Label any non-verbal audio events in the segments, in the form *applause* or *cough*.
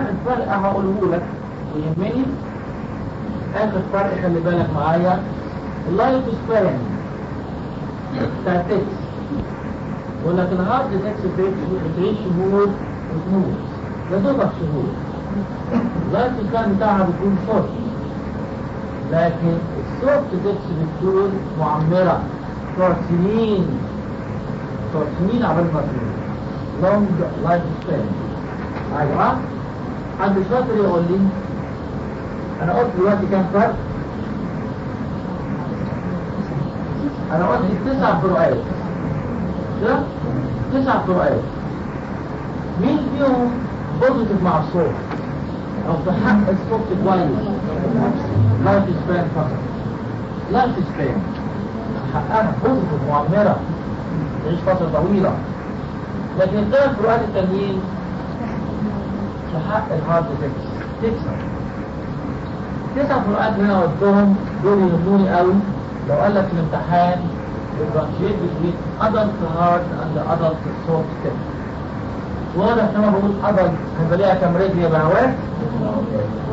الفرق هقوله لك ويهمني آخر فرق خلي بالك معايا. ال life span بتاع ticks. يقول لك ال hard ticks بتعيش شهور وتموت يا دوبك شهور. ال life span بتاعها بيكون شورت لكن ال soft ticks بتكون معمرة. تقعد سنين. تقعد سنين عبال ما تموت long life span يا جماعة حد شاطر يقول لي أنا قلت دلوقتي كام فرق؟ أنا قلت تسع فروقات تسع فروقات مين فيهم positive مع ال soft؟ أو في حق ال soft كويس life span فقط life span حقها positive معمرة. تعيش فترة طويلة. لكن الثلاث فروقات التانيين حق ال hard ticks تكسر تسع فروقات هنا قلتهم دول يهموني قوي لو قال لك الامتحان differentiate between adult hard and adult soft tick واضح لما بقول adult? هيبقى ليها كام رجل يا بهوات؟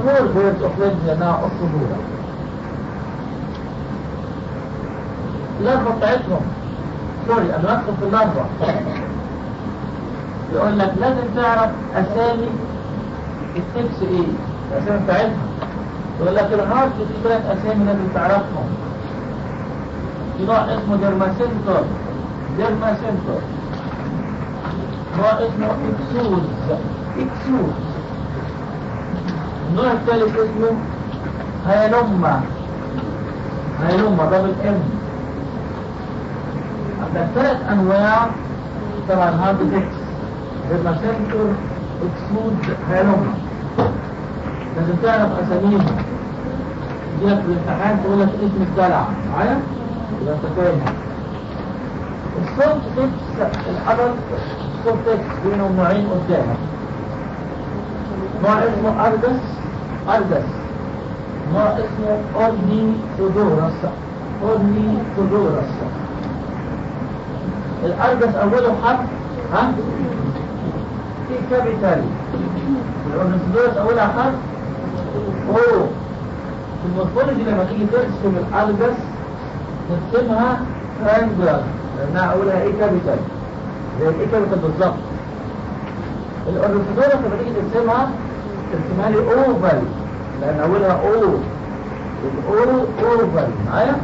four pairs of رجل لانها اسطوره ال larva بتاعتهم sorry أنا ادخل في ال larva يقول لك لازم تعرف اسامي ال ticks إيه؟ الاسامي بتاعتها يقول لك ال hard في ثلاث أسامي لازم تعرفهم. في نوع اسمه Dermacentor Dermacentor نوع اسمه Ixodes. Ixodes. النوع الثالث اسمه Hyalomma Hyalomma double M عندك ثلاث أنواع. طبعا hard ticks Dermacentor Ixodes Hyalomma لازم تعرف أساميهم يجيلك الامتحان تقول لك اسم الدلع. معايا؟ يبقى انت فاهم ال soft ticks ال adult soft ticks بينهم نوعين قدامك نوع اسمه Argas؟ Argas. نوع اسمه Ornithodoros Ornithodoros ال Argas أوله حرف ها؟ capital ال Ornithodoros أولها حرف O في ال morphology لما تيجي ترسم ال Argas ترسمها triangular لأنها أولها A capital زي ال A capital بالظبط ال Ornithodoros لما تيجي ترسمها ترسمها لي oval لأن أولها O ال O oval معايا؟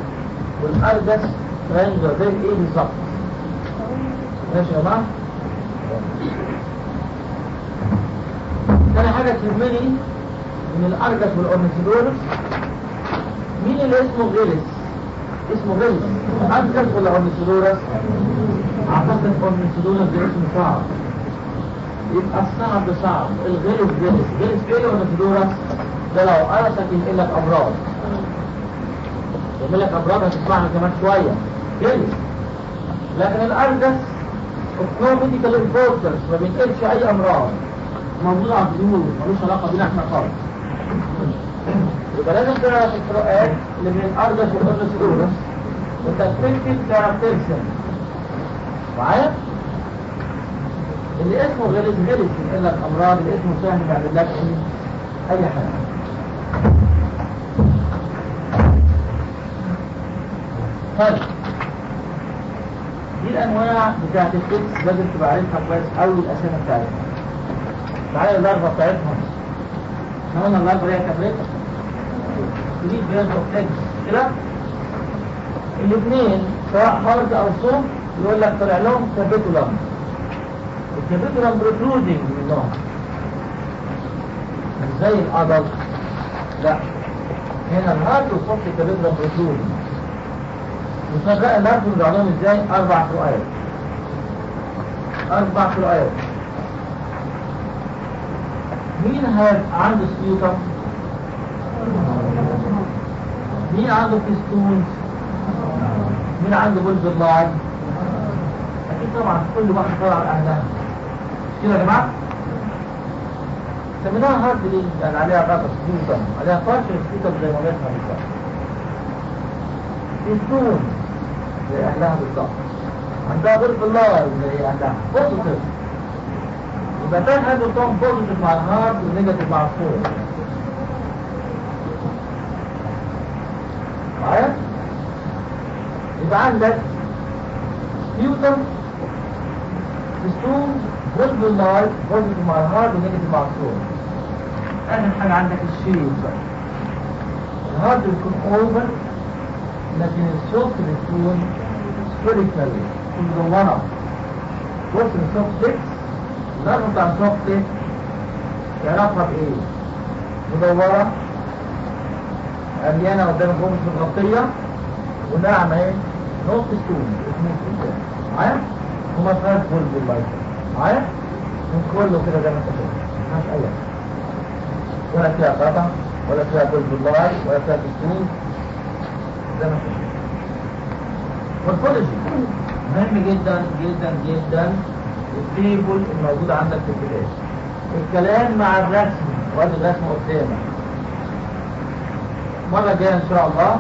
وال Argas triangular زي ال A بالظبط ماشي يا جماعة؟ تاني حاجة تهمني من ال Argas وال Ornithodoros مين اللي اسمه غلس؟ اسمه غلس أرجس ولا أورنثودورس؟ أعتقد أورنثودورس ده اسمه صعب. يبقى الصعب صعب. الغلس غلس غلس إيه الأورنثودورس؟ ده لو قرصك ينقل لك أمراض. ينقل لك أمراض هتسمعها كمان شوية. غلس لكن الأرجس no medical importance ما بينقلش أي أمراض. موجود على الديول ملوش علاقة بينا إحنا خالص يبقى لازم تعرف الفروقات اللي بين والأورنثودورس وانت تكتب تعرف ترسم معايا؟ اللي اسمه غلس غلس ينقل لك أمراض اللي اسمه سهل يعمل لك أي حاجة. طيب. دي الأنواع بتاعت التكس لازم تبقى عارفها كويس أوي الأسامي بتاعتها. تعالى اللارفة بتاعتهم إحنا قلنا اللارفة هي كبرتها بيرد اوف تكس كده؟ الاثنين سواء هارد أو صوم يقول لك طلع لهم كابيتولم الكابيتولم بروترودنج منهم. مش زي الادلت لا. هنا الهارد والصوت الكابيتولم بروترودنج وصدق الهارد بيرجع لهم إزاي؟ أربع فروقات أربع فروقات مين هاد عنده سبيوتم مين عنده فيستونز مين عنده بولز اللاعب؟ أكيد طبعا كل واحد طلع على اهلها مش كده يا جماعة. سميناها هارد ليه يعني عليها غطس سبيوتم عليها فرش سبيوتم زي ما بيسمع بالظبط فيستون. زي أهلها بالظبط عندها بولز اللاعب زي أهلها. بوزيتيف يبقى ده الهاندل طبعا بوزيتيف مع الهارد ونيجاتيف مع الفور معايا؟ يبقى عندك نيوتن ستون بوزيتيف مع الهارد ونيجاتيف مع الفور اخر حاجة عندك الشيب الهارد بيكون اوفر لكن الصوت بيكون سفيريكال كل ده ورا بص الصوت 6 الضرب بتاع إيه؟ علاقة بايه؟ مدورة مليانة قدام الخبز متغطية وناعمة إيه؟ نقطة السون اسمه السون معايا؟ ومسار فول باللايك معايا؟ كله كده زي ما انت شايف مفيهاش اي ولا فيها قطع ولا فيها فول باللايك ولا فيها السون زي ما انت شايف والكولوجي مهم جدا جدا جدا التيبل الموجود عندك في البداية الكلام مع الرسم وادي الرسم قدامك. مرة جاية إن شاء الله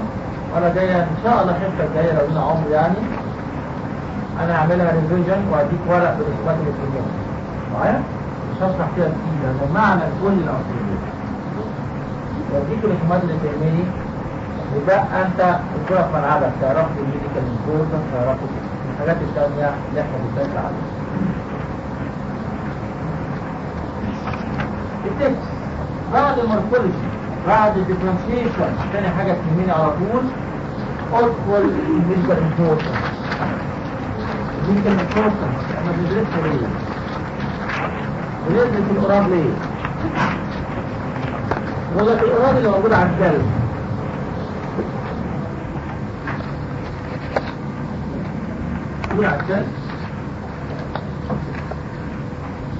مرة جاية إن شاء الله الحصة الجاية لو عمر يعني أنا هعملها ريفيجن وأديك ورق اللي بتجيبها معايا؟ مش هشرح فيها كتير لأن معنى كل الاصلية وأديك الرسومات اللي تهمني يبقى أنت بتقف ملعبك تعرف ال medical importance تعرف الحاجات الثانية اللي إحنا بنتكلم عليها. بعد ال morphology بعد ال differentiation تاني حاجة تهمني على طول ادخل ال medical importance ال medical importance إحنا بندرسها ليه؟ بندرس القراد ليه؟ يقول لك القراد اللي موجود على الكلب تقول على الكلب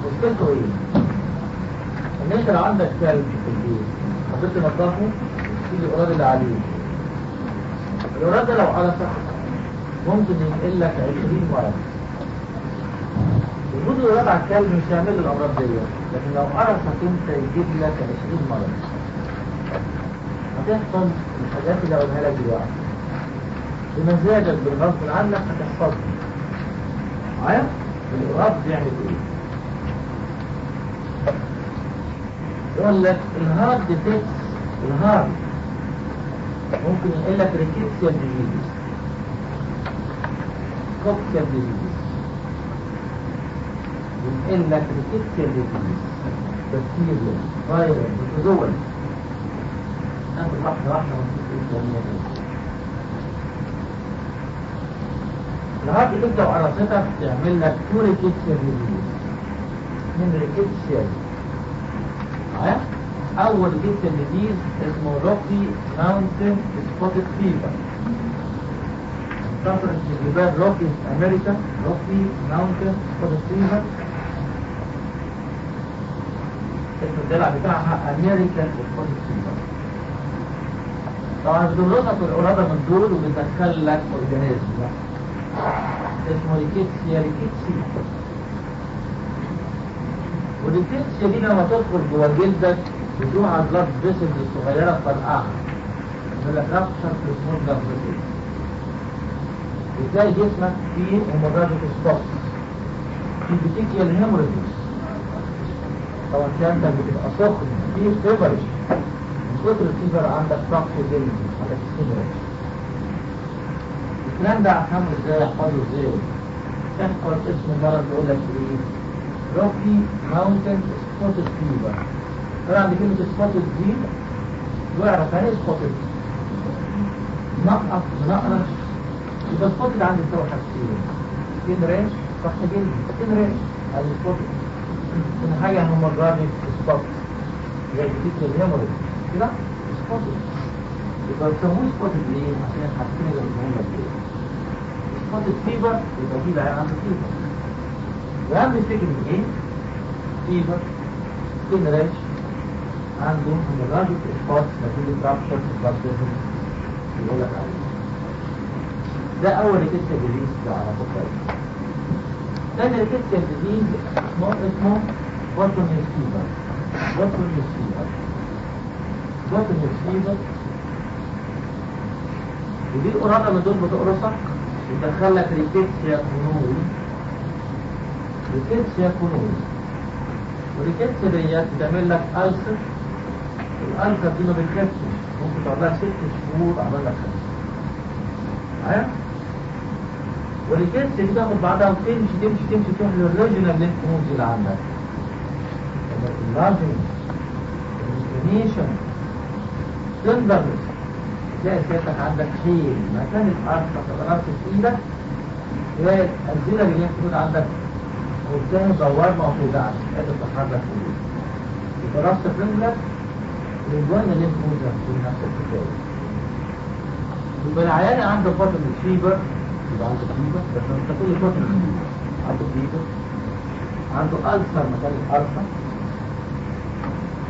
مشكلته إيه؟ ان انت لو عندك كلب في البيت حبيت تنضفه تيجي القراد اللي عليه. القراد لو قرصك ممكن ينقل لك 20 مرض وجود القراد على الكلب مش هيعمل الأمراض دي. لكن لو قرصك انت يجيب لك 20 مرض هتحصل الحاجات اللي هقولها لك دلوقتي. بمزاجك بالغصب عنك هتحصل. معايا؟ القراد بيعمل إيه؟ يقول لك ال hard ticks ال hard ممكن يقول لك rickettsial disease rickettsial disease يقول لك rickettsial disease بكتيريا فيروس protozoal ناخد واحدة واحدة ونشوف إيه الدنيا دي ال hard ticks لو قرصتك تعمل لك two rickettsial disease من rickettsial أول جيت الجديد اسمه Rocky Mountain spotted fever في جبال روكي أمريكا Rocky Mountain spotted fever الدلع بتاعها American spotted fever طبعا بتقرصك القرادة من دول وبتدخل لك organism اسمه rickettsia rickettsii وال rickettsia دي لما تدخل جوه جلدك بتروح على ال blood vessels الصغيرة تفرقعها يقول لك rupture في small blood vessels بتلاقي جسمك فيه hemorrhagic spot في petechial hemorrhages طبعا انت بتبقى سخن في feverish من كتر ال fever عندك طفح جلدي عندك سيمرج الكلام ده هفهمه إزاي؟ احفظه إزاي؟ تحفظ اسم المرض يقول لك إيه؟ روكي ماونتن سبوتد فيفر طبعا عند كلمة سبوتد دي واعرف يعني إيه سبوتد نقط نقرش يبقى سبوتد عندي سوى حاجتين سكين ريش صح جلدي سكين ريش ادي سبوتد من حاجة هم الراجل spot زي بتيجي ال hemorrhage كده spotted يبقى بيسموه spotted ليه؟ عشان الحاجتين اللي بيسموهم؟ spotted fever يبقى في العيان عنده fever وهم يفتكر من إيه؟ fever skin rash عندهم hemorrhagic spot نتيجة rupture vessel يقول لك عليه ده أول rickettsia disease ده على فكرة تاني rickettsia disease اسمه اسمه boutonneuse fever boutonneuse fever boutonneuse fever ودي القرادة من دول بتقرصك بتدخل لك rickettsia conorii rickettsia conorii وال rickettsia ديت بتعمل لك ulcer ال ulcer دي ما بتكتش ممكن تقعد لها ست شهور عمل لك خمسة معايا؟ والريكيتس دي تاخد بعدها وتمشي تمشي تمشي تروح للريجنال لينف نودز اللي عندك اللارجنج الانفلاميشن تندرس تلاقي سيادتك عندك خيل مكان الأرض تتغرس في إيدك تلاقي الزيلة اللي هي عندك قدام دوار ما توجعش قادر تتحرك يبقى راس رجلك اللي انت موجودة في نفس الحكاية يبقى العيان عنده فترة الفيبر. يبقى عنده فيبر. بس أنت كل فترة عنده فيبر. عنده ألسر مكان الألسر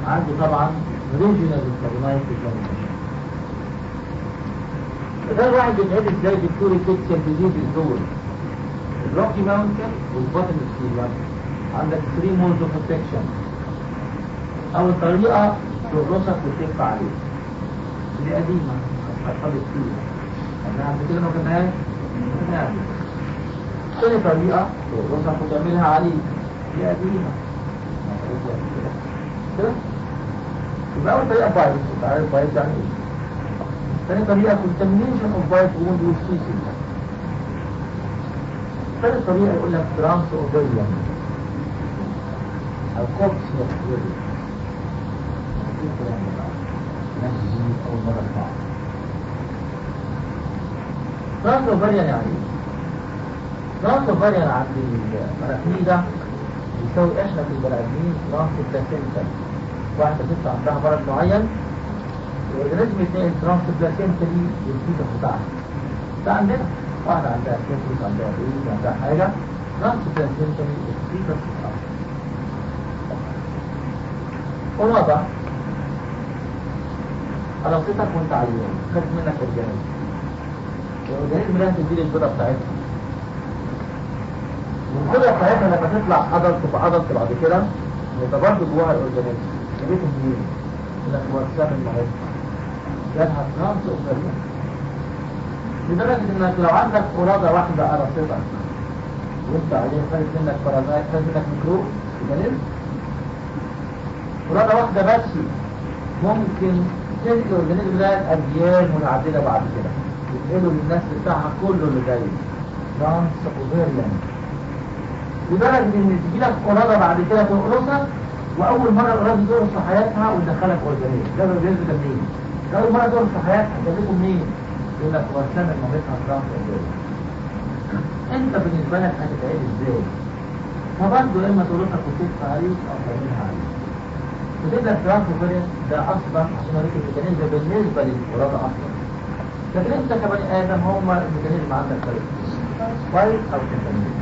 عنده طبعا ريجنال انترنايت ده الواحد بيتعرف إزاي دكتور الكيكسيال ديزيز دول الروكي ماونتن والبطن سكيلر عندك 3 مولز اوف بروتكشن اول طريقه تقرصك وتلف عليه دي قديمه هتحفظ فيها إحنا قبل كده ما كناش تاني طريقه تقرصك وتعملها عليه دي قديمه يبقى اول طريقه bite انت عارف bite يعني إيه تاني طريقه contamination of bite wound with feces ثالث طريقة يقول لك transovarian أو coxa ovarian أول مرة يعني؟ trans ovarian عند ال arachnida يساوي إحنا في البني ادمين trans placenta واحدة ست عندها مرض معين. وال organism يتنقل trans placenta دي لل fetus بتاعها ده عندنا واحدة عندها كيفرس عندها إيه عندها حاجة نفس التنسيشن السبيكر ورابع علاقتك وانت عيان خدت منك اورجانيزم الاورجانيزم لازم تدي البيضة بتاعتها والبيضة بتاعتها لما تطلع عضل تبقى عضل بعد كده برضه جواها الاورجانيزم جابته منين؟ انك موسعها من المعده جابها ترانس اوفريان لدرجة إنك لو عندك قرادة واحدة قرصتك وانت عيان خدت منك parasite خدت منك ميكروب يبقى قرادة واحدة بس ممكن تنقل ال organism ده اجيال متعددة بعد كده. ينقلوا للنسل بتاعها كله اللي جاي. trans ovarian لدرجة إن تجيلك قرادة بعد كده تقرصك وأول مرة القرادة تقرص في حياتها وتدخلك organism ده ده منين؟ أول مرة تقرص في حياتها جابته منين؟ يقول لك هو السنة مامتها اوفيريان أنت بالنسبة لك هتتعيد إزاي؟ فبرضه إما تقولها وتدفع عليك أو تعملها عليك فتبدأ الترانس اوفيريان ده أصلا عشان الميكانيزم بالنسبة للقرادة أصلا. لكن أنت كبني آدم هم الميكانيزم عندك فرق كويس أو كنتامين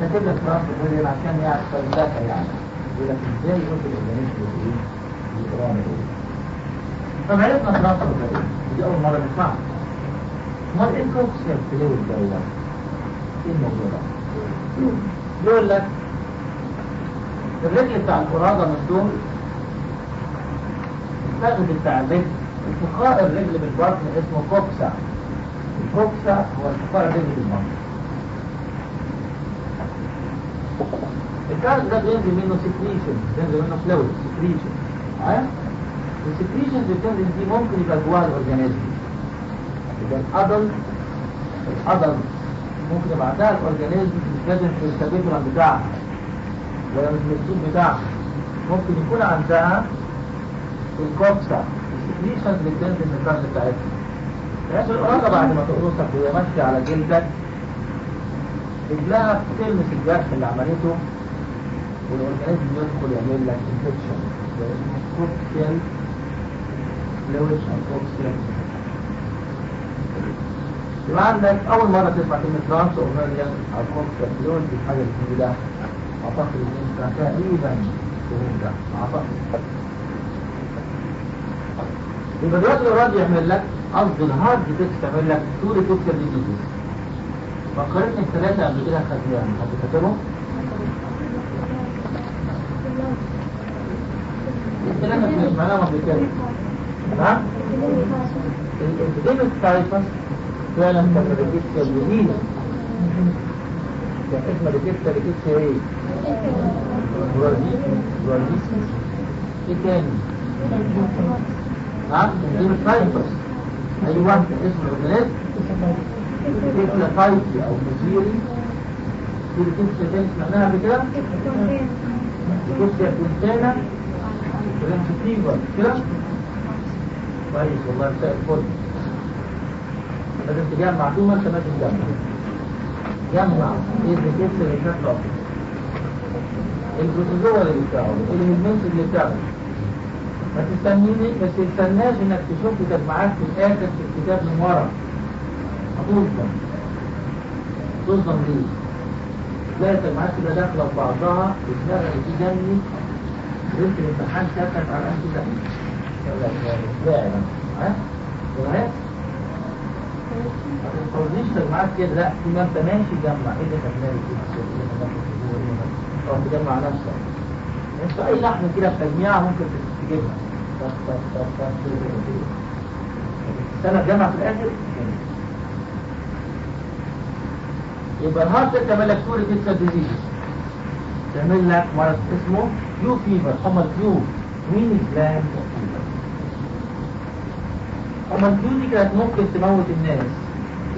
فتبدأ الترانس اوفيريان عشان يحصل لك يعني. يقول لك إزاي يوصل ال organism لايه؟ للقرادة إيه؟ طب عرفنا trans ovarian دي أول مرة نسمعها. امال إيه ال coxal fluid ده هو؟ إيه الموضوع ده؟ يقول لك الرجل بتاع القرادة دول الفخذ بتاع الرجل التقاء الرجل بالبطن اسمه coxa ال coxa هو التقاء الرجل بالبطن الفخذ ده بينزل منه secretion بينزل منه fluid secretion معايا؟ ال secretion اللي بتنزل دي ممكن يبقى جواها ال organism ال adult ال adult ممكن يبعتها ال organism مش لازم في ال capitulum بتاعها. ولا ال mouth part بتاعها. ممكن يكون عندها ال coxa ال secretion اللي بتنزل بتاعتها. بحيث القرادة بعد ما تقرصك وهي ماشية على جلدك. رجلها تلمس الجرح اللي عملته وال organism يدخل يعمل لك infection coxal fluid أو coxal يبقى عندك أول مرة تسمع كلمة trans ovarian أو coxal fluid دي حاجة جديدة أعتقد إن أنت تقريبا تقول ده أعتقد. يبقى دلوقتي القراد يعمل لك قصد ال hard ticks تعمل لك two rickettsial disease فكرتني الثلاثة قبل كده خدناهم حد فاكرهم؟ الثلاثة اللي سمعناهم قبل كده نعم؟ ال epidemic typhus فعلا كان Rickettsia جديدة كان اسمها Rickettsia Rickettsia إيه؟ prowazekii إيه تاني؟ ها؟ انفايتوس أيوه اسم الاورجانيزم تيكلافايتي أو مزيري دي الكبسة تاني سمعناها قبل كده؟ كونتانا برنسيتيفا كده؟ كويس والله مساء الفل لازم تجمع طول ما تجمع جمع إيه اللي شكله البروتوزوا اللي بتاعه الهرمنس اللي بتاعه. ما تستنيني ما تستناش إنك تشوف تجمعات في الآخر في الكتاب من ورا. هتظلم تظلم ليه؟ تلاقي التجمعات كده داخله في بعضها وتلاقي في جنبي بنت الامتحان كتبت على انت ده لا ها؟ ما تتفرجيش تجمعات كده لا في ما انت ماشي جمع إيه ده تجمعي كده أو تجمع نفسك. انت أي لحظه كده في تجميعها ممكن تجيبها. السنة تجمع في الآخر؟ يبقى الهارت سوري كيتسا ديزيز تعمل لك مرض اسمه يو فيفر حمى الفيو مين الجلاند حمى الفيو دي كانت ممكن تموت الناس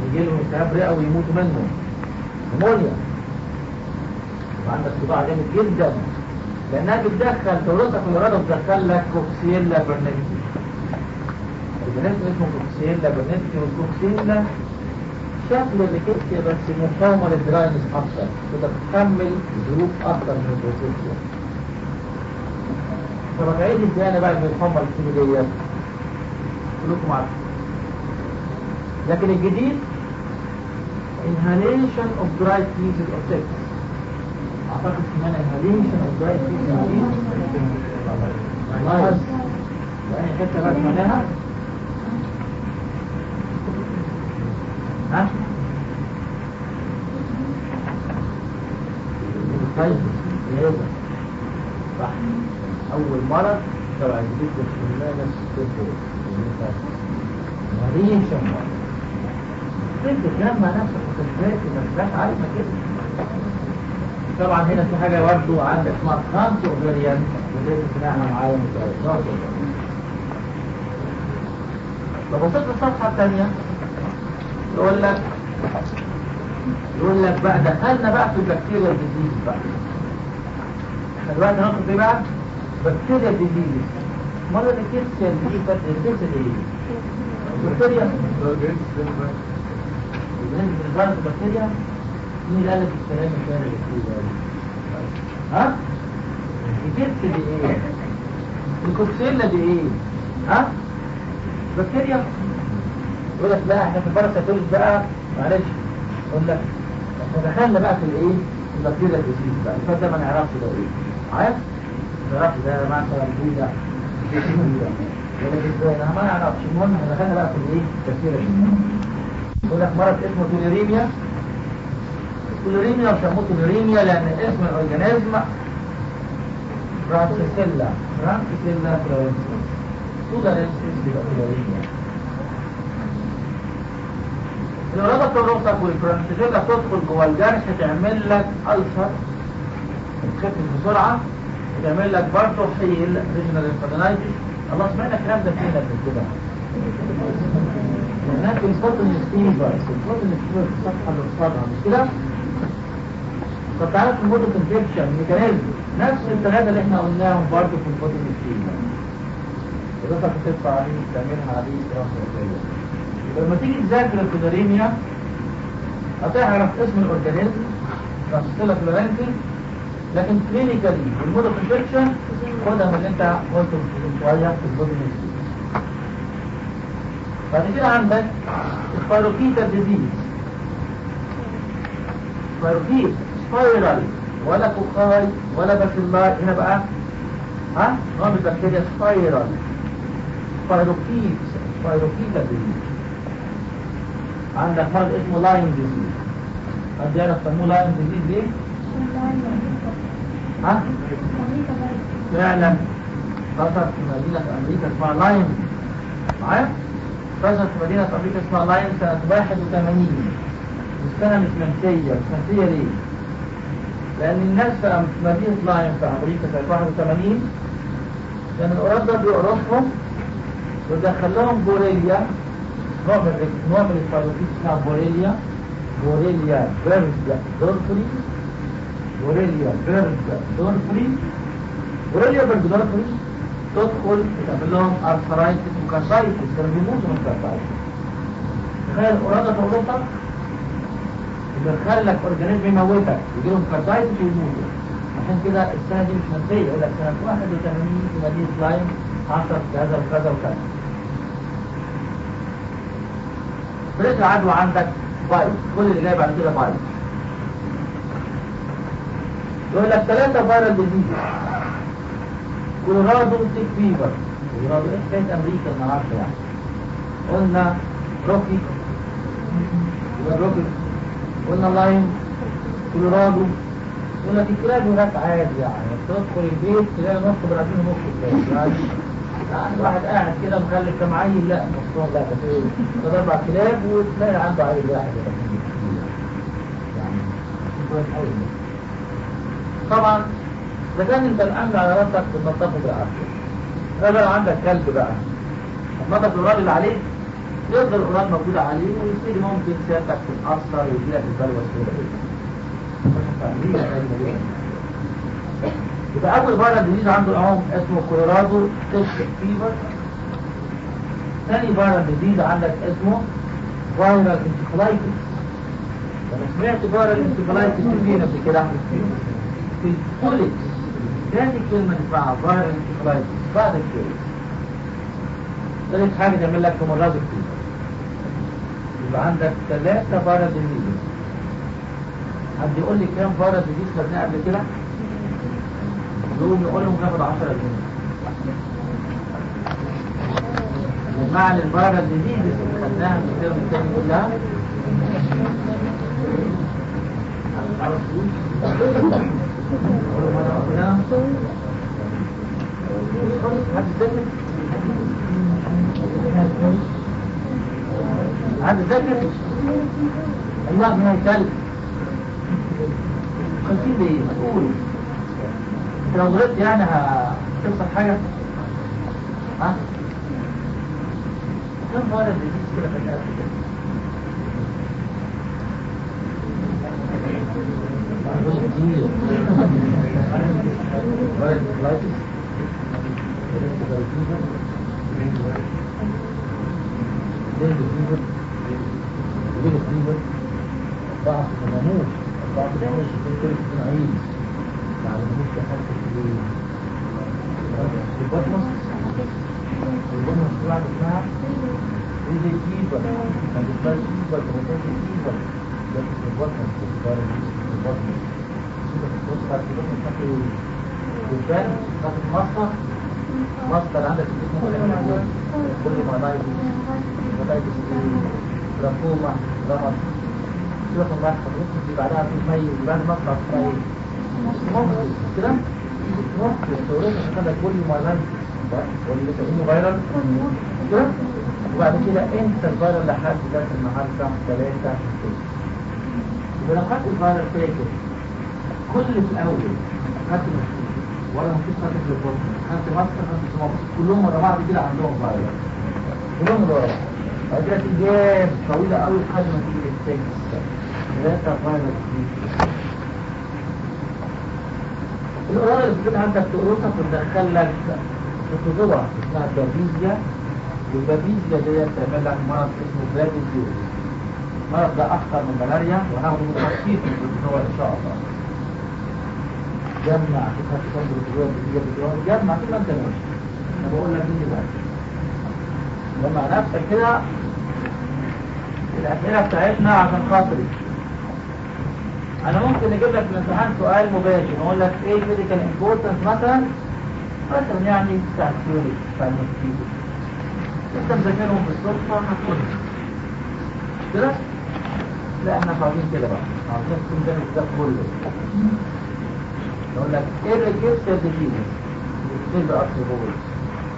يجي لهم التهاب رئه ويموتوا منه pneumonia وعندك صداع جامد جدا. لأنها بتدخل دورتك الوراده بتدخل لك Coxiella burnetii الجهاز اسمه Coxiella burnetii وال Coxiella شكل ال Rickettsia بس مقاومة لل dryness أكتر بتتحمل ظروف أكتر من ال Rickettsia طب أتعدي إزاي أنا بقى بالحمى ال Q كلكم عارفين. لكن الجديد inhalation of dry pieces of text أعتقد كمان inhalation of dry pieces of نايس يعني حتة بقى معناها ها؟ طيب إيه؟ صح. أول مرض تبع الجديد في نفس الطب مريض انت تجمع نفسك وتذاكر ما تبقاش عارفه كده طبعا هنا في حاجة برضه عندك اسمها trans ovarian ولازم تسمعها معايا متعرفهاش لو بصيت للصفحه الثانية يقول لك يقول لك بقى دخلنا بقى في ال bacterial disease بقى. إحنا دلوقتي هناخد إيه بقى؟ بكتيريا ديزيز مرة الكيسيا دي بس الكيسيا دي بكتيريا. بالنسبة البكتيريا مين اللي قال لك الكلام الفارغ ها؟ الكيسيا دي إيه؟ الكوكسيلا دي إيه؟ ها؟ بكتيريا. يقول لك لا إحنا في الباراسيتولوجي بقى معلش. يقول لك إحنا دخلنا بقى في الإيه؟ ال bacterial diseases بقى. الفات ده ما نعرفش ده إيه. عارف؟ ما نعرفش ده مثلا ده يقول لك إزاي أنا يقول لك مرض اسمه tularemia tularemia وسموه tularemia لأن اسم ال organism Francisella tularensis بيبقى tularemia القرادة قرصتك وال Francisella تدخل جوه الجرح تعمل لك ulcer تخف بسرعة وتعمل لك برضه حيل regional lymphadenitis الله سمعنا الكلام ده فين قبل كده. هناك ال boutonneuse fever ال boutonneuse fever في الصفحة اللي قصادها مش كده؟ طب تعالى في ال mode of infection mechanism. نفس الثلاثة اللي إحنا قلناهم برضه في ال boutonneuse fever إضافة تدفع عليه تعملها عليه تراث لما تيجي تذاكر الكلوريميا هتعرف اسم الأورجانيزم تفصيلة فلورنتي لكن كلينيكالي المود اوف انفكشن خدها من اللي أنت قلته من شوية في البودي بعد كده عندك سبايروكيتا ديزيز سبايروكيت سبايرال ولا كوكاي ولا bacilli هنا بقى ها؟ نوع من البكتيريا spiral spirochete spirochetal disease عندك مرض اسمه Lyme disease حد يعرف سموه Lyme disease ليه؟ ها؟ فعلا. حصل في مدينة أمريكا اسمها لاين معايا؟ حصل في مدينة أمريكا اسمها لاين سنة 81 السنة مش منسية. مش منسية ليه؟ لأن الناس في مدينة لاين في أمريكا سنة 81 كان القراد ده بيقرصهم ودخل لهم Borrelia. نوع من نوع من الفيروسات اسمها Borrelia. Borrelia burgdorferi Borrelia burgdorferi Borrelia burgdorferi تدخل تعمل لهم arthritis و carditis كانوا بيموتوا من ال carditis تخيل القرادة تقرصك يدخل لك organism يموتك يجي لهم carditis ويموتوا عشان كده السنة دي مش منسية يقول لك سنة 81 في مدينة لاين حصل كذا وكذا وكذا. بريد العدوى عندك. bite كل اللي جاي بعد كده bite يقول لك ثلاثة viral diseases Colorado tick fever كولورادو إيه حكاية أمريكا النهارده يعني؟ قلنا Rocky. يبقى Rocky. قلنا لاين. كولورادو يقول لك الكلاب هناك عادي يعني. تدخل البيت تلاقي نص برازيل ونص كلاب. يعني يعني واحد قاعد كده مخلف كم عيل لا نصهم لا ثلاث أربع كلاب وتلاقي عنده عيل واحد. يعني كويس قوي طبعا اذا كان أنت الامن على راسك تنظفه بالعافيه لو عندك كلب بقى. تنظف القراد اللي عليه؟ يفضل القراد موجود عليه ويصير ممكن سيادتك تتأثر ويجي لك البلوى السوداء. يبقى أول فيروس جديد عنده العموم اسمه Colorado tick fever ثاني فيروس جديد عندك اسمه viral encephalitis لما سمعت viral encephalitis فين قبل كده. في ال Culex ثاني كلمة نسمعها viral encephalitis بعد ال Culex ثالث حاجة تعمل لك hemorrhagic fever يبقى عندك ثلاثة فيروس جديد حد يقول لي كام فيروس جديد خدناه قبل كده؟ نقول نقول لهم ناخد 10 جنيه. معنى الفيروس جديد اللي خدناها من الترم الثاني كلها ذاكر. حد ذاكر أيوه ما دقيقة. قول انت لو غلطت يعني هتوصل حاجة؟ ها؟ كم مرة بيجيز كده في كده ضعف الناموس ضعف الناموس يكون كل عيد يعني الناموس يحط في البطنس البطنس طلعت اسمها ايدي كيبر ما تبقاش كيبر ما تبقاش كيبر في البطنس في البطنس كده في البطنس بعد تحط مصدر مصدر عندك الجسم كل نايف مدايبس تراكوما رمض سيبك من بعد حضرتك بعدها في مي وبعد مطلع في ممكن كده؟ ممكن تورينا كده كل نايف واللي بيسموه فيرال كده؟ وبعد كده إنت الفيرال لحد ذات النهارده ثلاثة يبقى لو خدت الفيرال فاكر كل في الأول خدت ولا مفيش خدت في البطن مصر خدت سماطر كلهم ورا بعض كده عندهم فيرال كلهم ورا بعض بعد كده في جاب طويلة قوي لحد ما تيجي السكس ثلاثة فيرال القرار اللي بتكون عندك تقرصك وتدخل لك خطوبة اسمها بابيزيا. والبابيزيا دي بتعمل لك مرض اسمه بابيزيوز المرض ده أخطر من الملاريا وهناخده بالتخفيف في الدكتور إن شاء الله. جمع كيف هتكون بالدكتور بالدكتور جمع كده أنت ماشي أنا بقول لك دي دلوقتي. جمع نفسك كده. الأسئلة بتاعتنا عشان خاطري. أنا ممكن أجيب لك في الامتحان سؤال مباشر. أقول لك إيه medical importance مثلا؟ مثلا يعني بتاع ال theory بتاع الموسيقى انت مذاكرهم بالصدفة هتقول كده؟ لا إحنا فاهمين كده بقى. عاوزين تكون ده ده كله. يقول لك الريجستر ديزيز بتصير باصل جوه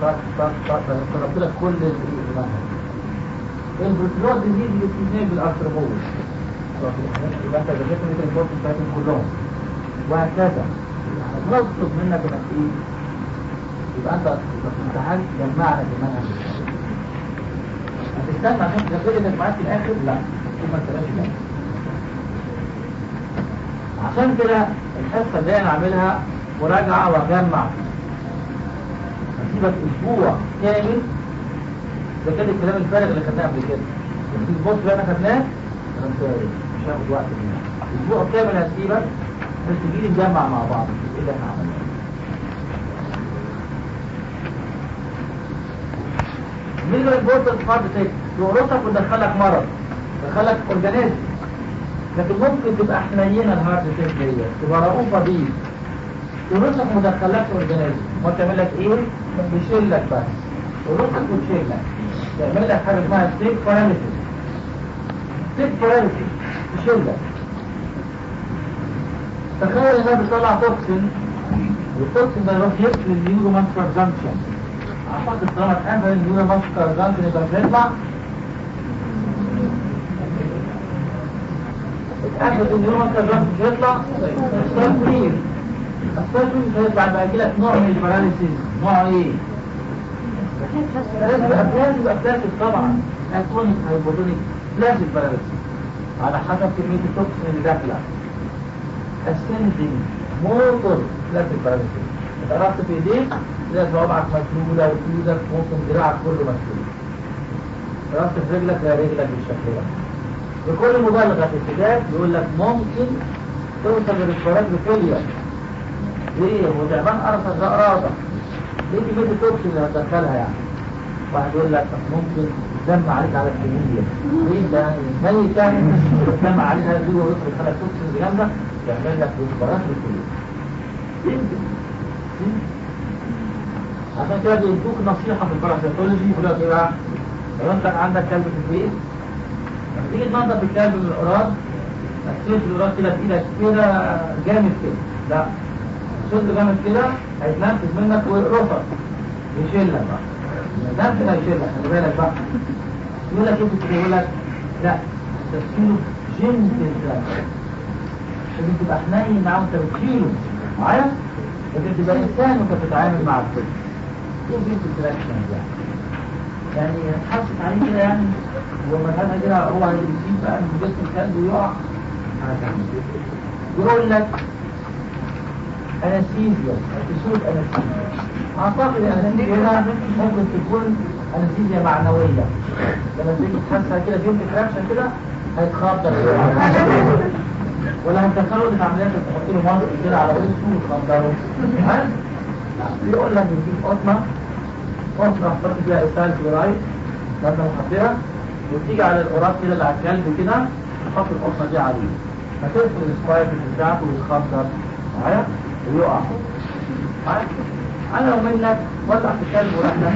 طق طق طق طلبت لك كل المنهج. البروتلوز ديزيز اللي بتتنقل بالارثروبول يبقى أنت ذاكرت الريبورت بتاعتهم كلهم. وهكذا. نطلب منك إنك إيه؟ يبقى أنت في الامتحان جمعنا المنهج. هتستنى عشان تكمل إنك معاك في الآخر؟ لا. ثم انت عشان كده الحصة اللي أنا عاملها مراجعة وأجمع. هسيبك أسبوع. كامل ده كده الكلام الفارغ اللي خدناه قبل كده. البوست اللي أنا خدناه أنا مش هاخد وقت منه. أسبوع كامل هسيبك بس تجيلي نجمع مع بعض. إيه اللي إحنا عملناه؟ medical importance hard tick يورثك ويدخلك مرض. يدخلك organism. لكن ممكن تبقى حنينة ال hard tick دي تبقى رؤوفة بيه. يورثك ما دخلكش organism. ما تعمل لك إيه؟ بيشيل لك بس. يورثك وتشيل لك تعمل لك حاجة اسمها tick paralysis tick paralysis تشيل لك تخيل إنها بتطلع toxin وال toxin ده يروح يقفل ال neuromuscular junction أعتقد طالما اتقفل ال neuromuscular junction يبقى مش هيطلع اتقفل ال neuromuscular junction مش هيطلع يبقى يجي لك نوع من ال paralysis نوع إيه؟ لازم يبقى لازم يبقى flaccid طبعا. atonic hypotonic flaccid على حسب كمية ال toxin اللي داخلة. Ascending motor flaccid paralysis اتقربت في إيديك تلاقي صوابعك مشلوله وايدك ممكن دراعك كله مشلول اتقربت في رجلك تلاقي رجلك بالشكل ده بكل مبالغة في الكتاب يقول لك ممكن توصل للريسبيرات بفيليا ليه؟ هو تعبان ارسل زقراطه ليه كميه التوكسين اللي هتدخلها يعني. واحد يقول لك ممكن دم عليك على الكمية ليه ده يعني دم عليك على الكمية ويدخل خلق توكسين جامدة يعمل لك بالكلية يمكن. عشان كده بيدوك نصيحة في الباراسيتولوجي يقول لك إيه بقى؟ لو أنت عندك كلب في البيت تيجي تنظف الكلب من القراص ما تشيلش القراص كده بإيدك كده جامد كده. لا. شد جامد كده هيتنفس منك ويقرصك يشيلك بقى. النفس لا يشيلك خلي بالك بقى. يقول لك إيه كده يقول لك؟ لا. تشيله جنس الكلب عشان تبقى حنين معاه وأنت بتشيله. معايا؟ لكن تبقى إنسان وأنت بتتعامل مع الكل. إيه جنس الكراكشن يعني. يعني حصت عليه كده يعني وما كان كده هو هيسيب بقى من جسم الكلب ويقع يقول لك أنستيزيا تسود أنستيزيا. أعتقد الانستيزيا هنا ممكن تكون أنستيزيا معنوية. لما تيجي تحسها كده جنب كراكشن كده هيتخبط ولا هتدخله في عمليات تحط له ماسك كده على وشه وتخدره ها يقول لك بتجيب قطنه قطنه تحط فيها اسهال كلورايد لما محضره وتيجي على القراص كده اللي على الكلب كده تحط القطنه دي عليه. هتقفل السبايك بتاعته ويتخدر معايا؟ ويقع. معايا؟ أنا لو منك ولع في الكلب ورحنا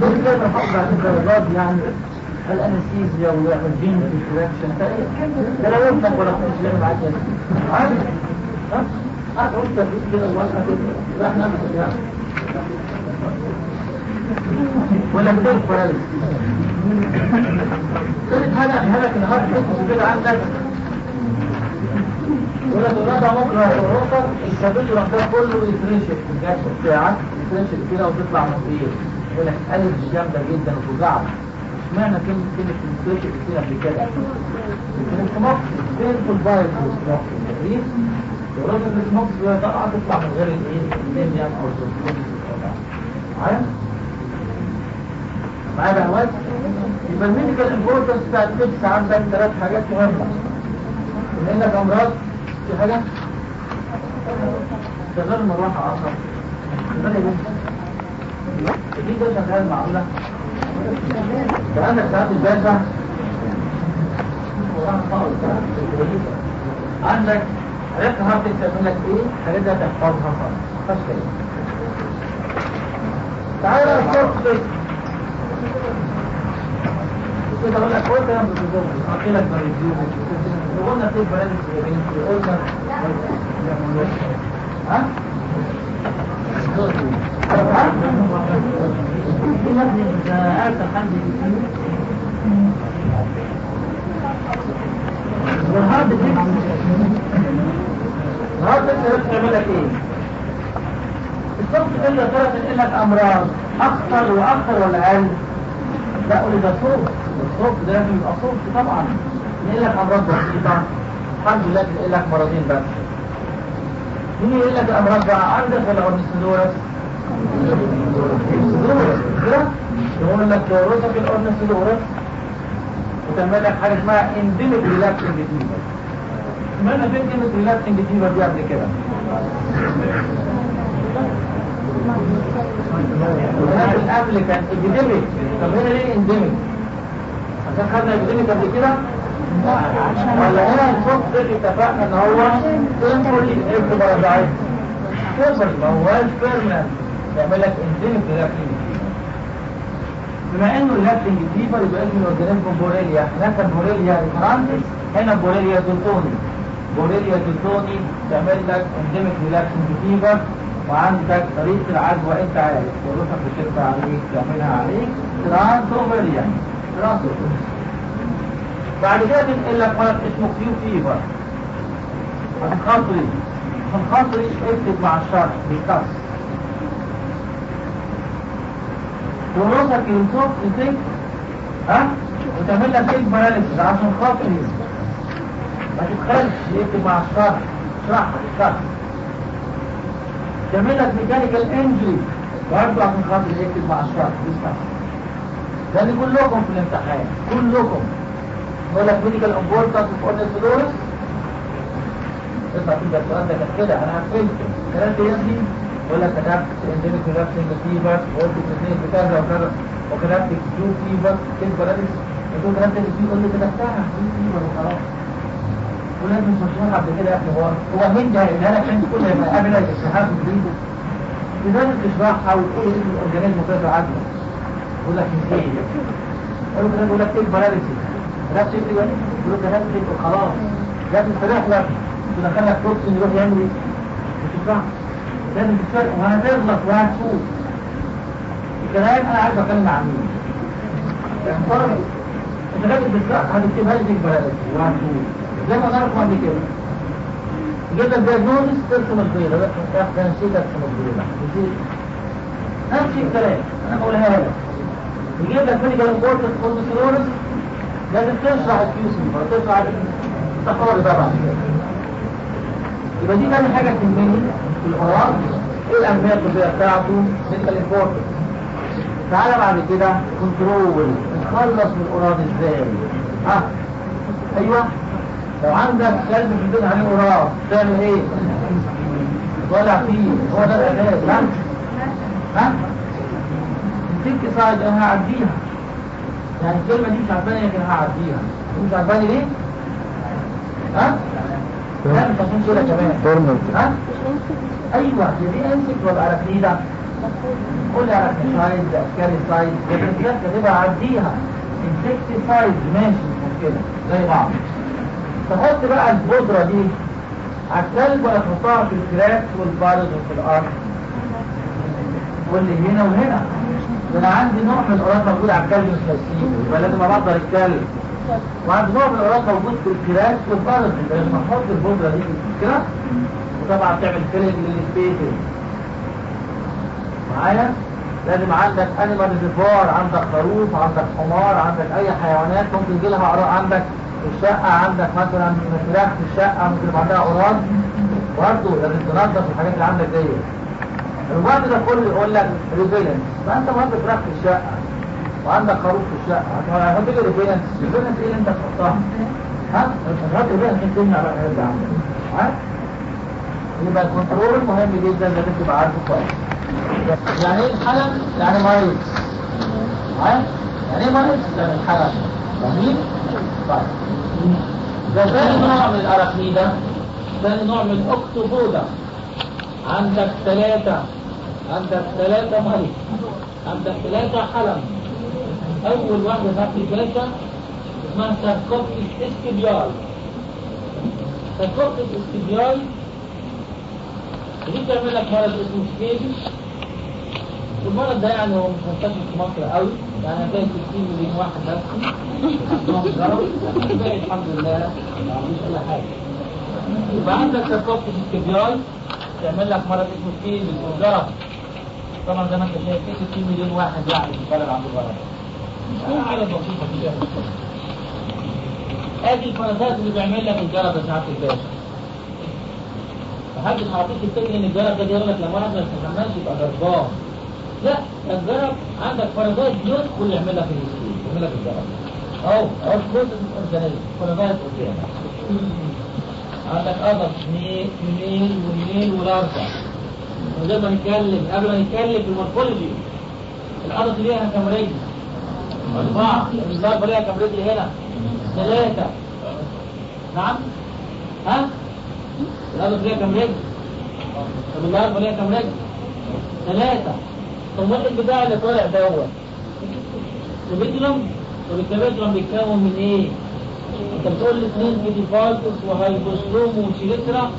دول كده بنحط على الدرجات يعني الأنستيزيا ويعمل جين ديستراكشن ده لو ابنك ولا أخوك اللي معاك يعني. عارف ها؟ انت كده ولا كده راح نعمل كده ولا فراليس ثالث حاجة هلك النهارده كده عندك ولا تنادى ممكن الرصة الشابيل ده كله يترشف في الجسم بتاعك يترشف كده وتطلع مطير. يقول لك قلب جامدة جدا وتوجعك اشمعنى كلمة كلمة يترشف كتير قبل كده. لكن السموك فين في الفايروس السموك الريف ورصة السموك طبعا تطلع من غير الإيه؟ الليميام أو الزوكسون معايا؟ معايا بقى واد يبقى الميديكال امبورتنس بتاع التبس عندك ثلاث حاجات مهمة. ان لك امراض في حاجة؟ شغال المروحة آخر شغال إيه؟ دي ده شغال معقولة؟ ده عندك ساعات الباشا؟ عندك حاجات هارت تعمل لك إيه؟ حاجات ده تحفظها خالص. تعالى الصوت كده أقول لك قلت أنا بتزوج أحط لك بريزيوم وقلنا في برامج بنتي قلنا ها حد والهارد النهارده انت بتعمل لك إيه؟ الصوت إلا ترى تنقل لك أمراض أخطر وأخطر ولا أقل؟ لا قولي ده soft ال soft ده لازم يبقى soft طبعا. ينقل لك أمراض بسيطة الحمد لله تنقل لك مرضين بس. مين ينقل لك الأمراض بقى؟ عندك ولا Ornithodoros؟ Ornithodoros كده؟ يقول لك دورتك ال Ornithodoros وتعمل لك حاجة اسمها endemic relapsing fever سمعنا فين كلمة relapsing fever دي قبل كده؟ القبل كان epidemic طب هنا ليه endemic عشان خدنا قبل كده؟ ولا هنا ال soft اتفقنا إن هو temporary ابن parasite temporary ما هواش permanent يعمل لك endemic relapsing بما إنه relapsing fever يبقى اسم ال organism Borrelia. هناك Borrelia recurrentis هنا Borrelia duttoni Borrelia duttoni تعمل لك endemic relapsing fever وعندك طريقة العدوى أنت عارف وروحك بترفع عليك تعملها عليك. ترانسوفيريا بعد كده تنقل لك مرض اسمه كيو فيفر عشان خاطري أكتب مع الشرح بالكسر وراسك ينصف ينصف ها؟ وتعمل لك كيك باراليسيس عشان خاطري. ما تتخيلش يكتب مع الشرح. اشرحها بالكسر تعمل لك mechanical injury برضه عشان خاطر يكتب مع الشرح بالكسر لأن كلكم في الامتحان كلكم. يقول لك medical importance of Ornithodoros اسمع كده السؤال ده كان كده أنا قفلته كتبت يا ابني؟ يقول لك كتبت endemic relapsing fever وقلت الاثنين بكذا وكذا وكتبت Q fever بلادس يقول الفي يقول لي كتبتها جو فيفر وخلاص. ولازم تشرح قبل كده يا هو هو مين ده اللي أنا كان كل ما قابل الشهاده جديده لازم تشرحها وتقول اسم الأورجانيزم كذا عدوى يقول لك إزاي يقول لك كيف بلادس نفس لك يقول لك نفس خلاص لازم تروح لك تدخلك توكسين يروح يعمل إيه؟ ينفع لازم تتفرق وهتغلط وهتفوت الكلام أنا عايز اتكلم عن مين؟ اختار انت لازم بالظبط هتكتبها لي البلد وهتفوت زي ما نعرف قبل كده يجيب لك ترسم البيضة ده نسيت ارسم البيضة نسيت نفس الكلام أنا بقولها لك يجيب لك ميديكال امبورتنس كونسيلورس لازم تشرح الكيوسي وتشرح التقاري طبعا يبقى دي تاني حاجة تهمني في القراد إيه الأهمية الطبية بتاعته؟ medical importance تعالى بعد كده control نتخلص من القراد إزاي؟ ها؟ أيوه. لو عندك كلب في البيت عليه قراد تعمل إيه؟ طالع فيه. هو ده العلاج ها؟ ها؟ insecticide أنا هعديها يعني الكلمة دي مش عجباني لكن هعديها مش عجباني ليه؟ ها؟ لا مش عشان كده كمان. ها؟ أيوه هي دي insect ولا Arachnida؟ قول arachnicide acaricide لكن الكلام كاتبها عديها. insecticide ماشي مش مشكلة. زي بعض. تحط بقى البودرة دي على الكلب ولا تحطها في ال crack والبارد وفي الأرض. واللي هنا وهنا. أنا عندي نوع من القراد موجود على الكلب يبقى لازم ابطل الكلب وعندي نوع من القراد موجود في ال crack والبارد يبقى لازم أحط البودرة دي في ال crack وطبعا تعمل filling لل spaces معايا؟ لازم عندك animal reservoir عندك خروف عندك حمار عندك أي حيوانات ممكن يجي لها عندك في الشقة عندك مثلا فراخ في الشقة ممكن يبقى عندها قراد برضه لازم تنظف الحاجات اللي عندك دي الوقت ده كله يقول لك repellents ما انت فراخ في الشقة وعندك خروف في الشقة هتقول لي repellents repellents إيه اللي انت تحطها؟ ها؟ هات repellents عشان تمنع بقى الحاجات دي ها؟ يبقى ال control مهم جدا لازم تبقى عارفه كويس يعني إيه الحلم؟ يعني مريض ها؟ يعني إيه مريض؟ يعني الحلم فاهمين؟ طيب ده ثاني نوع من ال Arachnida ثاني نوع من ال Arthropoda عندك ثلاثة. عندك ثلاثة مريض عندك ثلاثة حلم. أول واحدة تحت الجلسة اسمها Sarcoptes scabiei Sarcoptes scabiei دي بتعمل لك مرض اسمه scabies والمرض ده يعني هو مش منتشر في مصر قوي. يعني هتلاقي 60 مليون واحد بس. عندهم جرب الحمد لله. ما عندوش أي حاجة. يبقى عندك سيركوبتس الكبياي تعمل لك مرض اسمه سكيل بالجرب طبعا زي ما انت شايف في 60 مليون واحد يعني في البلد عنده الورم حاجة بسيطة كده. ادي الفرازات اللي بيعمل لك الجرب يا سعاده الباشا محدش هعطيك الفكرة إن الجرب ده بيقول لك لما واحد ما يستحملش يبقى جربان. لا الجرب عندك فرازات يدخل يعمل لك السكيل يعمل لك الجرب أهو أهو الكوزة الأرجانية فرازات قدامك. عندك قدر ميل وميل وميل والأربع ما نتكلم قبل ما نتكلم المورفولوجي القدر ليها كام رجل؟ أربعة الضربة ليها كام رجل هنا؟ ثلاثة نعم؟ ها؟ القدر ليها كام رجل؟ طب الضربة ليها كام رجل؟ ثلاثة طب واحد بتاع اللي طالع دوت capitulum طب ال capitulum بيتكون من إيه؟ انت بتقول لي اثنين pedipalps و hypostome و chelicera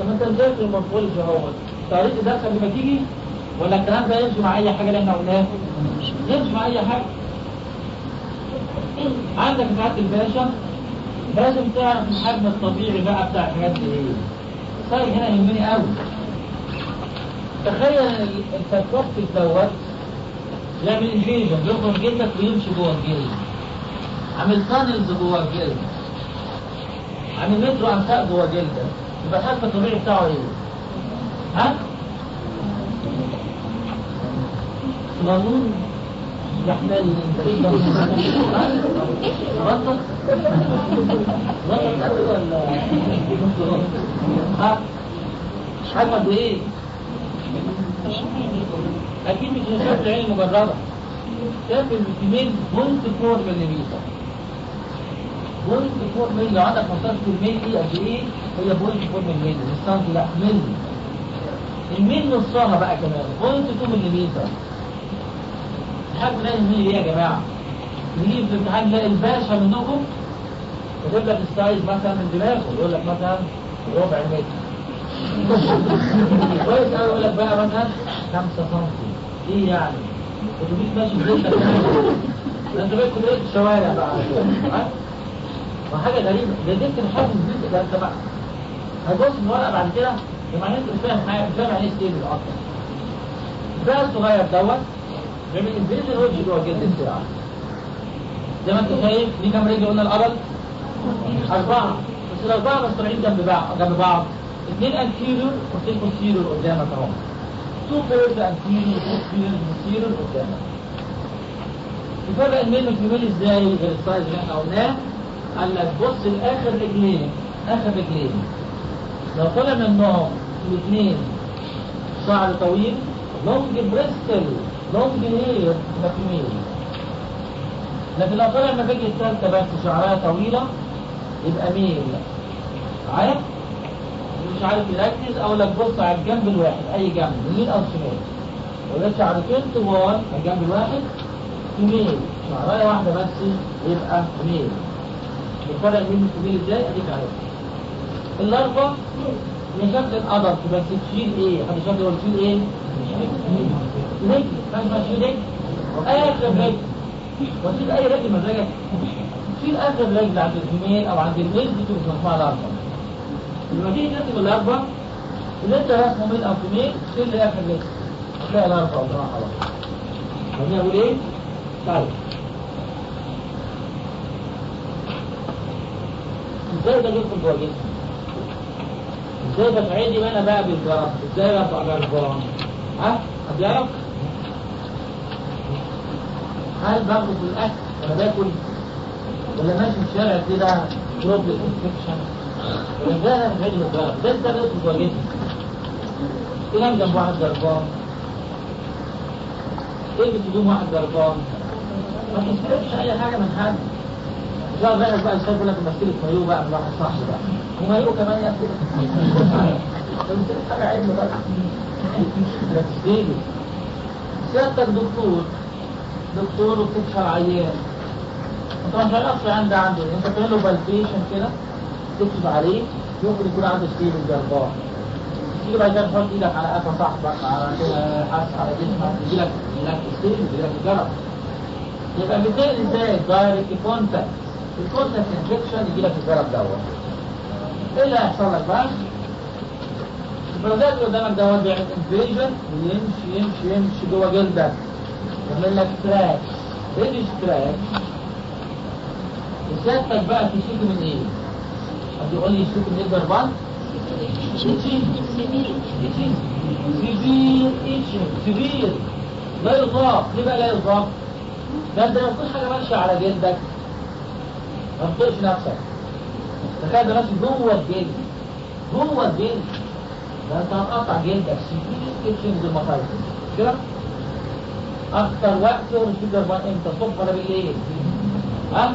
طب انت مذاكر ال morphology اهو طريقه الدرس قبل ما تيجي؟ ولا الكلام ده يمشي مع أي حاجة اللي إحنا قلناها؟ يمشي مع أي حاجة. عندك سعاده الباشا لازم تعرف الحجم الطبيعي بقى بتاع الحاجات دي. إيه صار هنا يهمني قوي. تخيل السيركوبتيك دوت يعمل انفيجن يخرج جلدك ويمشي جوه الجلد. عامل تانلز جوه الجلد عامل مترو امساء جوه جلدك يبقى الحجم الطبيعي بتاعه إيه؟ ها؟ مجنون يحتل تقريبا بطل بطل قوي ولا ها؟ حجمه قد إيه؟ أكيد مش شاف العين المجرده شاف الكمين مونت فور مليمتر .4 مللي لو عندك مصارف الملي قد إيه؟ هي 0.4 مللي السنتي لا مللي المين نصها بقى كمان .2 مللي الحاج ده الملي إيه يا جماعة؟ نيجي في الامتحان نلاقي الباشا منكم يجيب لك السايز مثلا من دماغه يقول لك مثلا ربع متر. *laughs* كويس قوي يقول لك بقى مثلا 5 سم إيه يعني؟ أنتوا ماشي في انت بقى كنت الشوارع بقى؟ ها؟ ما حاجة غريبة. ده ديك الحجم الجزء ده أنت بقى هتبص الورقه بعد كده يبقى انت مش فاهم حاجة مش فاهم يعني إيه ستيبل أصلا. البقى الصغير دوت بيعمل invasion ويمشي جوه جلد السرعه زي ما أنت شايف دي كام رجل قلنا القبل أربعة. بس الأربعة بس طالعين جنب بعض جنب بعض. اثنين anterior واثنين posterior قدامك أهو. two pairs anterior posterior posterior قدامك. يفرق ال male من ال female إزاي؟ غير ال size اللي إحنا قلناه. قال لك بص لاخر رجلين آخر رجلين لو طلع منهم الاثنين شعر طويل long bristle long hair female لكن لو طلع المفاجئ الثالثة بس شعرها طويلة يبقى male. عارف؟ مش عارف يركز أو لك بص على الجنب الواحد أي جنب يمين أو شمال. ولو شعرتين طوال الجنب الواحد female شعرايه واحدة بس يبقى male. الفرق بين الكبير إزاي؟ اديك عارف ال larva من شكل ال adult بس تشيل إيه؟ شاف يقول تشيل إيه؟ رجل ما تشيل رجل آخر رجل وتشيل أي رجل. مزاجك شيل آخر رجل عند ال female أو عند ال male دي تبقى اسمها larva لما تيجي ترسم الاربع اللي انت رسمه male أو female شيل لي آخر رجل هتلاقي الاربع قدامها خلاص أقول إيه؟ طيب إزاي ده يدخل جوه جسمي؟ إزاي بتعدي وأنا بقى بالجرس؟ إزاي ابقى جربان؟ ها؟ حد يعرف؟ هل باخده في الأكل وأنا باكل ولا ماشي في الشارع كده droplet infection ده أنا مش عايز الجرب ده بيدخل جوه جسمي تنام جنب واحد جربان إيه بتدوم واحد جربان ما تستفدش أي حاجة من حد لا بقى بقى لك مسيرة مايو بقى من واحد صاحبي بقى ومايو كمان يا أخي. حاجة عيب بقى تشتري سيادتك دكتور دكتور وبتكشف عيان انت ما تعرفش عنده أنت تعمل له بالبيشن كده؟ تكشف عليه. ممكن يكون عنده ستيل الجربان تيجي بعد كده تحط إيدك على قفا صاحبك على حاسس على جسمك. يجي لك لك ستيل يجي لك جرب يبقى مثال إزاي؟ direct contact ال contact infection يجي لك الجرب دوت إيه اللي هيحصل لك بقى؟ ال parasite اللي قدامك هو بيعمل invasion ويمشي يمشي يمشي جوه جلدك يعمل لك track إيه track وسيادتك بقى تشتكي من إيه؟ حد يقول لي يشتكي من إيه الجربان؟ severe itching severe لا يطاق ليه بقى لا يطاق؟ ده انت كل حاجة ماشيه على جلدك ما نفسك. تخيل ده ماشي جوه الجلد جوه الجلد. ده انت هتقطع جلدك. severe itching المطايف كده؟ أكتر وقت يورش فيه جربان إمتى؟ الصبح ولا بالليل؟ ها؟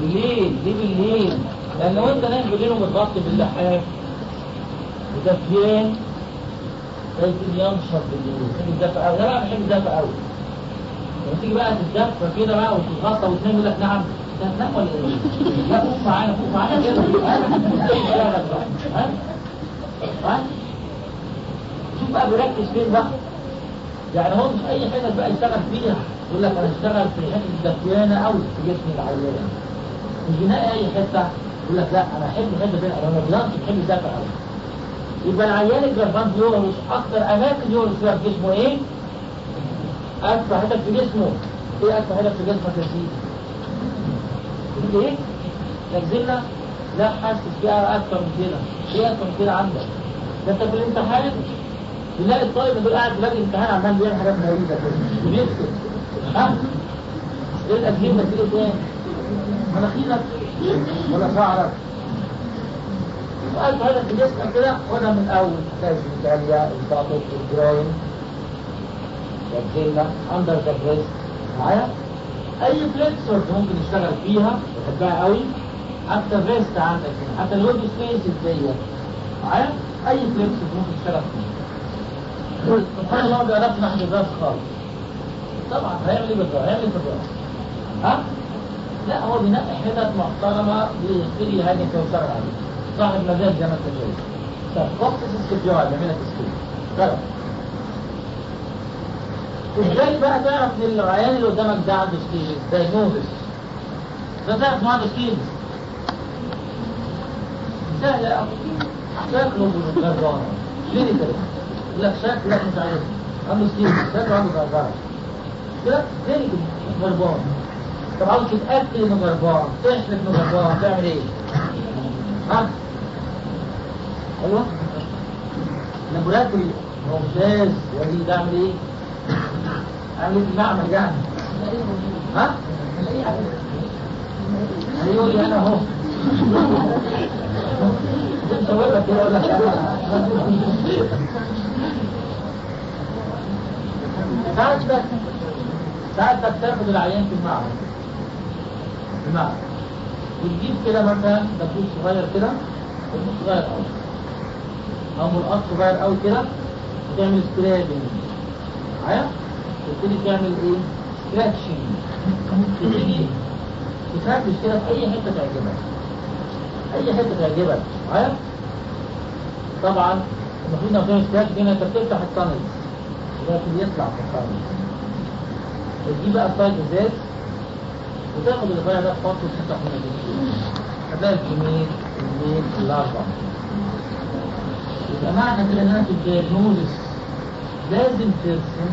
بالليل ليه بالليل؟ لأن لو انت نايم بالليل ومتغطي باللحاف ودفيان لازم ينشط بالليل. يحب الدفء قوي أنا بحب الدفء قوي لما تيجي بقى تتدفى كده بقى وتتغطى وتنام يقول لك نعم. إيه؟ لا فوق معانا فوق معانا كده ها؟ شوف بقى بيركز فين بقى يعني هو مش اي حتة بقى يشتغل فيها يقول لك أنا اشتغل في حتة الدفيانه قوي في جسم العيان مش بنلاقي اي حتة يقول لك لا أنا احب الحته دي أنا ما بحب الدفع قوي يبقى العيان الجربان بيورث أكتر اماكن يورث فيها في جسمه إيه؟ أكتر حتت في جسمه إيه أكتر حتت في جسمك يا سيدي؟ إيه؟ تجزلنا لا حاسس فيها أكتر من كده. إيه أكتر من كده عندك؟ ده أنت في الامتحان؟ تلاقي الطالب اللي قاعد في الامتحان عمال بيعمل حاجات غريبة كده. وبيكتب. ها؟ إيه الأجهزة دي إيه؟ مناخيرك. ولا شعرك. سؤال هذا في جسمك كده خدها من أول. تلاقي الجالية الباطل الجراين والجيلة اندر ذا بريست معايا؟ أي فليكسور ممكن يشتغل فيها بحبها قوي. حتى ال wrist عندك حتى ال web space ديت معايا أي flexor ممكن يشتغل فيها. سبحان الله ما بيعرفش ناحية الراس خالص. طبعا هيعمل إيه بالظبط؟ هيعمل إيه في الراس؟ ها؟ لا هو بينقي حتت محترمة بيشتري هاجم ويشتغل عليها صاحب مزاج زي ما انت شايف طيب قصة ال scabies بيعملها تسكيل طيب إزاي بقى تعرف إن العيان اللي قدامك ده عنده scabies diagnosis ده تعرف إنه عنده scabies سهل قوي شكله جربان clinical يقول لك شكله مش عارف. عنده scabies شكله عنده جربان كده؟ clinical جربان طب عاوز تتأكد إنه جربان تحلف إنه جربان تعمل إيه؟ ها؟ أيوه. laboratory ممتاز وليد أعمل إيه؟ إيه في المعمل يعني؟ ها؟ هيقول لي أنا أهو. أنت وقفت كده أقول لك أنا ساعتك ساعتك تاخد العيان في المعمل في المعمل وتجيب كده مثلا دبوس صغير كده دبوس صغير قوي أو ملقط صغير قوي كده وتعمل scraping معايا؟ تبتدي تعمل إيه scratching تبتدي تفرش كده في أي حتة تعجبك. أي حتة تعجبك. معايا طبعا المفروض لو تعمل scratching هنا انت بتفتح ال tunnel لكن يطلع في ال tunnel تجيب بقى slide ازاز وتاخد الغاية ده تحطه وتفتح من الجسم هتلاقي الكمين ال male ال adult يبقى معنى كده ان أنا في ال diagnosis لازم ترسم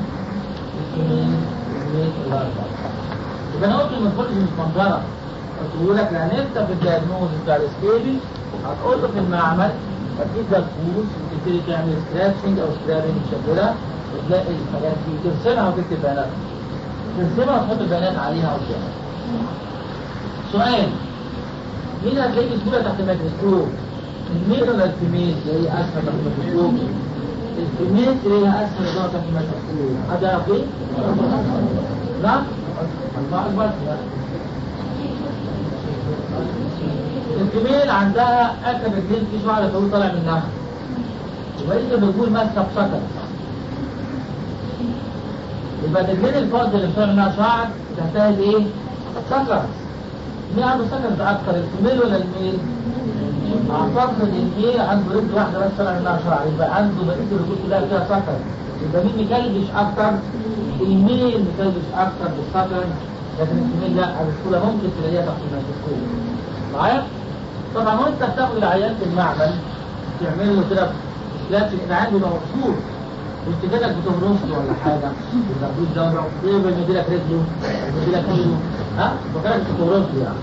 يبقى أنا قلت ال morphology مش منظرة قلت لك انت في ال diagnosis بتاع ال scabies هتقول له في المعمل هتجيب لك فلوس وتبتدي تعمل scratching أو scraping شكلها وتلاقي الحاجات دي ترسمها وتكتب بياناتها ترسمها وتحط البيانات عليها قدامك سؤال مين هتلاقيه بسهولة تحت الميكروسكوب؟ ال male ولا ال female هي أسفل تحت الميكروسكوب؟ هي أسفل اللي تحت الميكروسكوب حد يعرف إيه؟ نعم؟ الله أكبر ال female عندها آخر رجلين في شعر طويل طالع منها وبقية الرجول ماسكة بشكل يبقى الرجلين الفاضية اللي بتطلع منها شعر تحتها إيه؟ sucker مين عنده sucker أكتر ال female ولا ال male اعتقد ال male عنده رجل واحدة بس طلع منها شعر يبقى عنده بقيه الرجول كلها فيها sucker يبقى مين مكلبش أكتر؟ ال male مكلبش أكتر بال sucker لكن ال female لا بسهوله ممكن تلاقيها تحت الميكروسكوب معايا؟ طبعا وانت بتاخد العيان في المعمل تعمل له كده. لكن العيان بيبقى مبسوط انت كده بتهرش له ولا حاجة؟ يبقى في الدوره إيه بيمدي لك رجله؟ بيمدي لك ايده ها؟ فكرك بتهرش له يعني.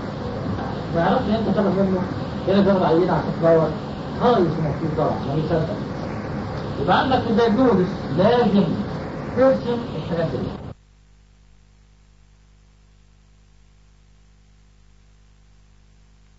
ما يعرفش إن أنت تاخد منه. هنا تاخد عينه عشان تدور خالص مبسوط طبعا ما بيصدق يبقى عندك في الدايجنوزس لازم ترسم الحاجات دي